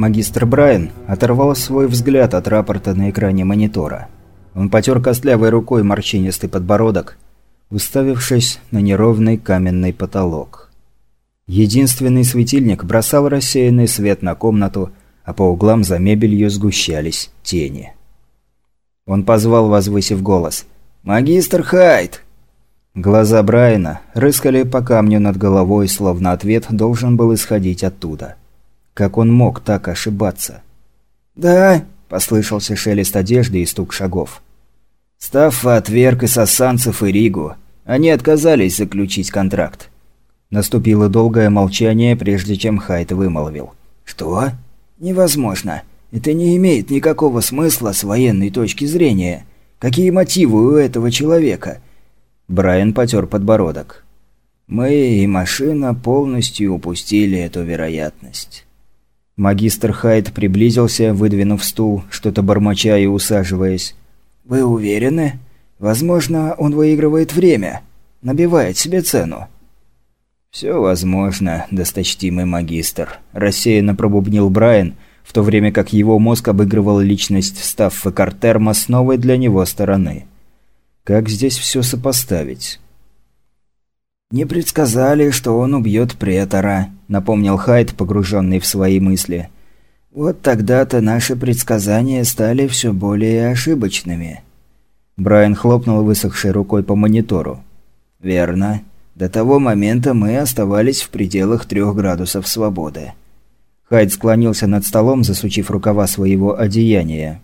магистр Брайан оторвал свой взгляд от рапорта на экране монитора. Он потер костлявой рукой морщинистый подбородок, уставившись на неровный каменный потолок. Единственный светильник бросал рассеянный свет на комнату, а по углам за мебелью сгущались тени. Он позвал, возвысив голос. «Магистр Хайт!» Глаза Брайана рыскали по камню над головой, словно ответ должен был исходить оттуда. Как он мог так ошибаться? «Да», – послышался шелест одежды и стук шагов. Стаффа отверг и сассанцев, и Ригу. Они отказались заключить контракт. Наступило долгое молчание, прежде чем Хайт вымолвил. «Что? Невозможно. Это не имеет никакого смысла с военной точки зрения. Какие мотивы у этого человека?» Брайан потер подбородок. «Мы и машина полностью упустили эту вероятность». Магистр Хайт приблизился, выдвинув стул, что-то бормоча и усаживаясь. «Вы уверены? Возможно, он выигрывает время, набивает себе цену». «Все возможно, досточтимый магистр», – рассеянно пробубнил Брайан, в то время как его мозг обыгрывал личность Стаффа Картерма с новой для него стороны. «Как здесь все сопоставить?» «Не предсказали, что он убьет претора», — напомнил Хайд, погруженный в свои мысли. «Вот тогда-то наши предсказания стали все более ошибочными». Брайан хлопнул высохшей рукой по монитору. «Верно. До того момента мы оставались в пределах трех градусов свободы». Хайд склонился над столом, засучив рукава своего одеяния.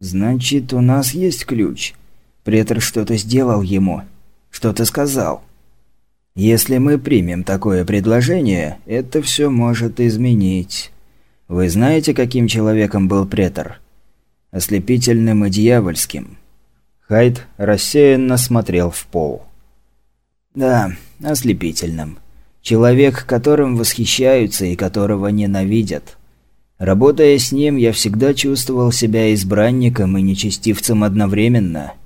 «Значит, у нас есть ключ. Претор что-то сделал ему. Что-то сказал. Если мы примем такое предложение, это все может изменить. Вы знаете, каким человеком был претор? Ослепительным и дьявольским. Хайд рассеянно смотрел в пол. Да, ослепительным. Человек, которым восхищаются и которого ненавидят. Работая с ним, я всегда чувствовал себя избранником и нечестивцем одновременно –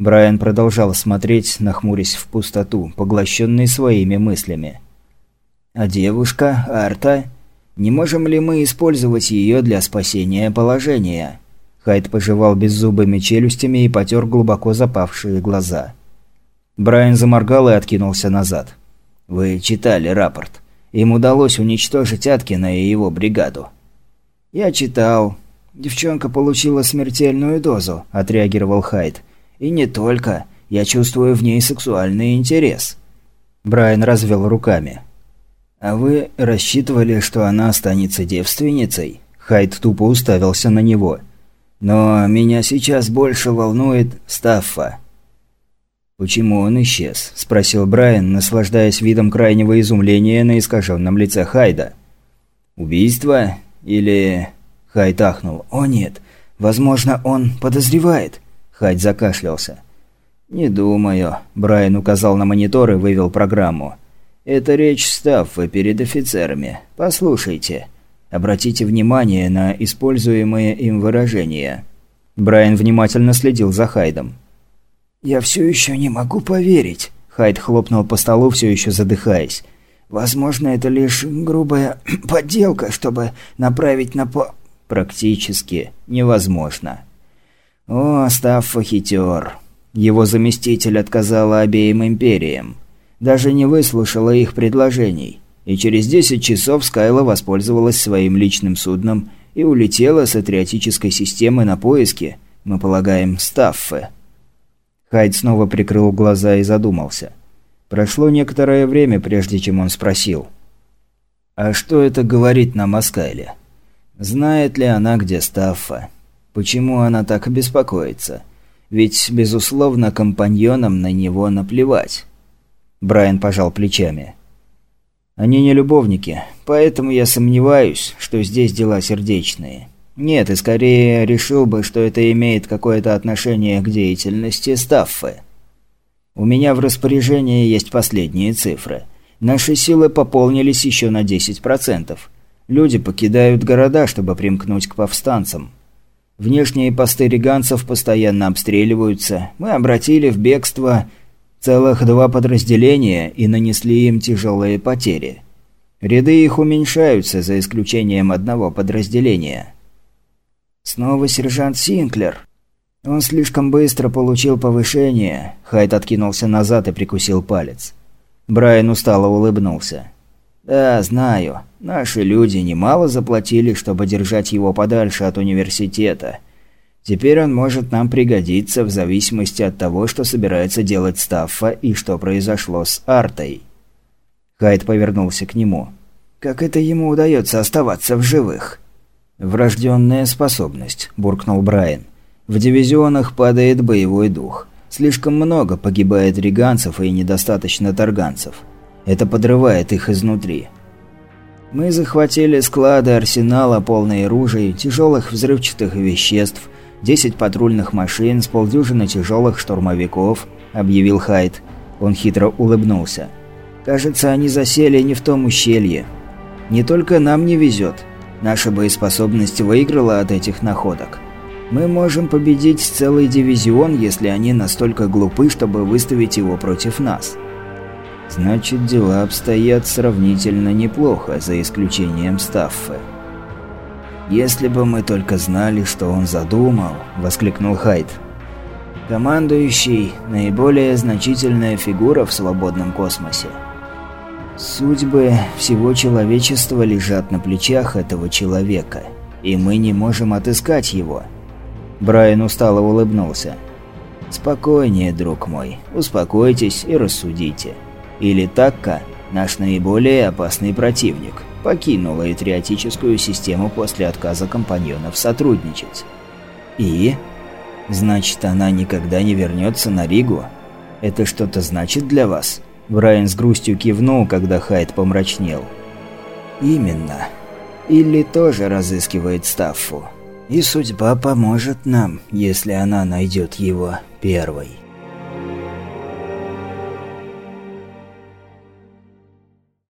Брайан продолжал смотреть, нахмурясь в пустоту, поглощенный своими мыслями. «А девушка, Арта? Не можем ли мы использовать ее для спасения положения?» Хайд пожевал беззубыми челюстями и потер глубоко запавшие глаза. Брайан заморгал и откинулся назад. «Вы читали рапорт. Им удалось уничтожить Аткина и его бригаду». «Я читал. Девчонка получила смертельную дозу», – отреагировал Хайд. И не только. Я чувствую в ней сексуальный интерес». Брайан развел руками. «А вы рассчитывали, что она останется девственницей?» Хайд тупо уставился на него. «Но меня сейчас больше волнует Стаффа». «Почему он исчез?» – спросил Брайан, наслаждаясь видом крайнего изумления на искаженном лице Хайда. «Убийство? Или...» Хайд ахнул. «О нет, возможно, он подозревает. Хать закашлялся. «Не думаю», – Брайан указал на монитор и вывел программу. «Это речь Стаффа перед офицерами. Послушайте. Обратите внимание на используемые им выражения». Брайан внимательно следил за Хайдом. «Я все еще не могу поверить», – Хайд хлопнул по столу, все еще задыхаясь. «Возможно, это лишь грубая подделка, чтобы направить на по...» «Практически невозможно». О, Стаффа хитер. Его заместитель отказала обеим империям. Даже не выслушала их предложений. И через 10 часов Скайла воспользовалась своим личным судном и улетела с атриотической системы на поиски, мы полагаем, Стаффы. Хайд снова прикрыл глаза и задумался. Прошло некоторое время, прежде чем он спросил. «А что это говорит нам о Скайле? Знает ли она, где Стаффа?» Почему она так беспокоится? Ведь, безусловно, компаньонам на него наплевать. Брайан пожал плечами. Они не любовники, поэтому я сомневаюсь, что здесь дела сердечные. Нет, и скорее решил бы, что это имеет какое-то отношение к деятельности Стаффы. У меня в распоряжении есть последние цифры. Наши силы пополнились еще на 10%. Люди покидают города, чтобы примкнуть к повстанцам. Внешние посты риганцев постоянно обстреливаются. Мы обратили в бегство целых два подразделения и нанесли им тяжелые потери. Ряды их уменьшаются, за исключением одного подразделения. Снова сержант Синклер. Он слишком быстро получил повышение. Хайт откинулся назад и прикусил палец. Брайан устало улыбнулся. «Да, знаю. Наши люди немало заплатили, чтобы держать его подальше от университета. Теперь он может нам пригодиться в зависимости от того, что собирается делать Стаффа и что произошло с Артой». Хайд повернулся к нему. «Как это ему удается оставаться в живых?» «Врожденная способность», – буркнул Брайан. «В дивизионах падает боевой дух. Слишком много погибает риганцев и недостаточно тарганцев. Это подрывает их изнутри. Мы захватили склады арсенала, полные ружей, тяжелых взрывчатых веществ, 10 патрульных машин с полдюжины тяжелых штурмовиков», – объявил Хайд. Он хитро улыбнулся. «Кажется, они засели не в том ущелье. Не только нам не везет. Наша боеспособность выиграла от этих находок. Мы можем победить целый дивизион, если они настолько глупы, чтобы выставить его против нас». Значит, дела обстоят сравнительно неплохо, за исключением Стаффы. «Если бы мы только знали, что он задумал», – воскликнул Хайд. «Командующий – наиболее значительная фигура в свободном космосе. Судьбы всего человечества лежат на плечах этого человека, и мы не можем отыскать его». Брайан устало улыбнулся. «Спокойнее, друг мой, успокойтесь и рассудите. Или Такка – наш наиболее опасный противник» покинула этриотическую систему после отказа компаньонов сотрудничать. И? Значит, она никогда не вернется на Ригу? Это что-то значит для вас? Брайан с грустью кивнул, когда Хайд помрачнел. Именно. Илли тоже разыскивает Стаффу. И судьба поможет нам, если она найдет его первой.